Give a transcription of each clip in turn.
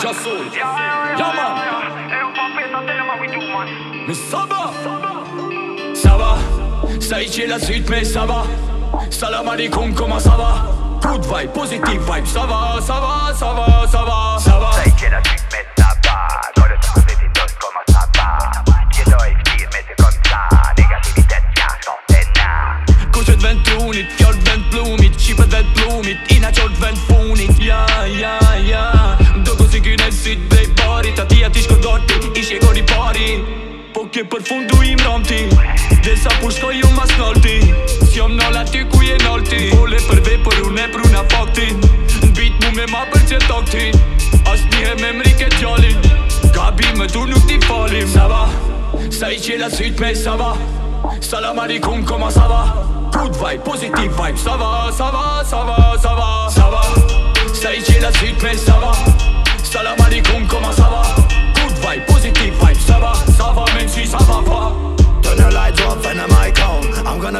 Just soul. Yeah, man. Mais ça va. Ça va. Ça y est, la suite, mais ça va. Salam alaikum, comment ça va? Good vibe, positive vibe, ça va, ça va, ça va, ça va, ça va. Ça y est, la suite, mais ça va. Dans le temps, c'est une dose, comment ça va? Pieds dans expire, mais c'est comme ça. Négativität, ja, sånt Kusset vänt blomigt, fjord vänt blommigt Chippet vänt blommigt, innatjord vänt fonigt Ja, ja, ja për fundu im ramti Dhe sa pu shkoj ju mas nolti S'jom nol aty ku je nolti Vole për vej për unë e pruna faktin N'bit mu me ma për që toktin As njëhe me mrike gjallin. Gabi me tu nuk ti falim. Ça va, ça y est la suite mais ça va Salam alaikum comment ça va Good vibe, positive vibe. Ça va, ça va,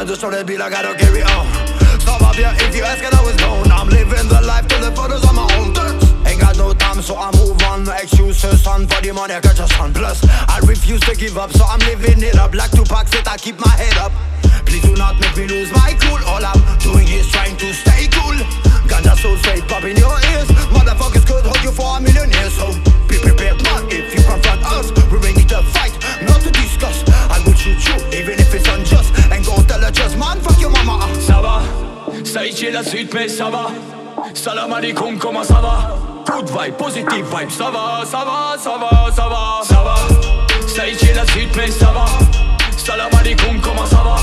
I'm gonna destroy the beat, I gotta carry on. Ça va bien if you ask and I was gone. I'm living the life till the photos on my own. Ain't got no time, so I move on. No excuses, son, for the money I got just on. Plus, I refuse to give up, so I'm living it up. Like Tupac said, I keep my head up. Please do not make me lose my cool. All I'm doing is trying to stay cool. Ganja so straight pop in your ears. Motherfuckers could hold you for a million years, so y est la suite mais ça va Salam alaikum comment ça va Good vibe, positive vibe Ça va, ça va, ça va, ça va, ça va Ça y est la suite mais ça va Salam alaikum comment ça va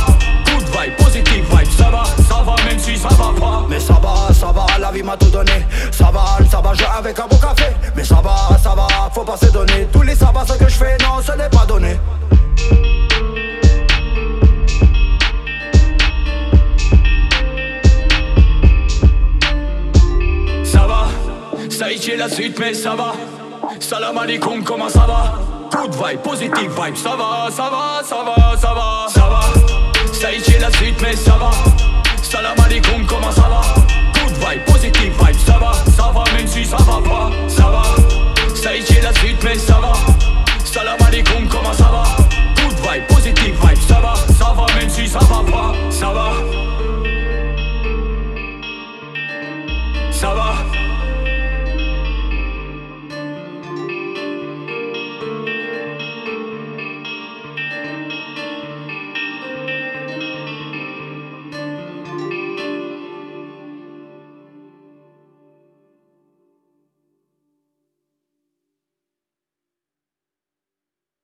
Good vibe, positive vibe Ça va, ça va même si ça va pas Mais ça va, ça va, la vie m'a tout donné. Ça va, ça va, jouer avec un beau café. Mais ça va, ça va, faut pas se donner. Est la suite mais ça va. Salam alaikum comment ça va? Good vibe, positive vibe Ça va, ça va, ça va, ça va, ça va